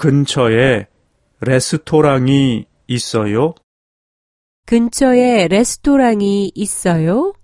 근처에 레스토랑이 있어요? 근처에 레스토랑이 있어요?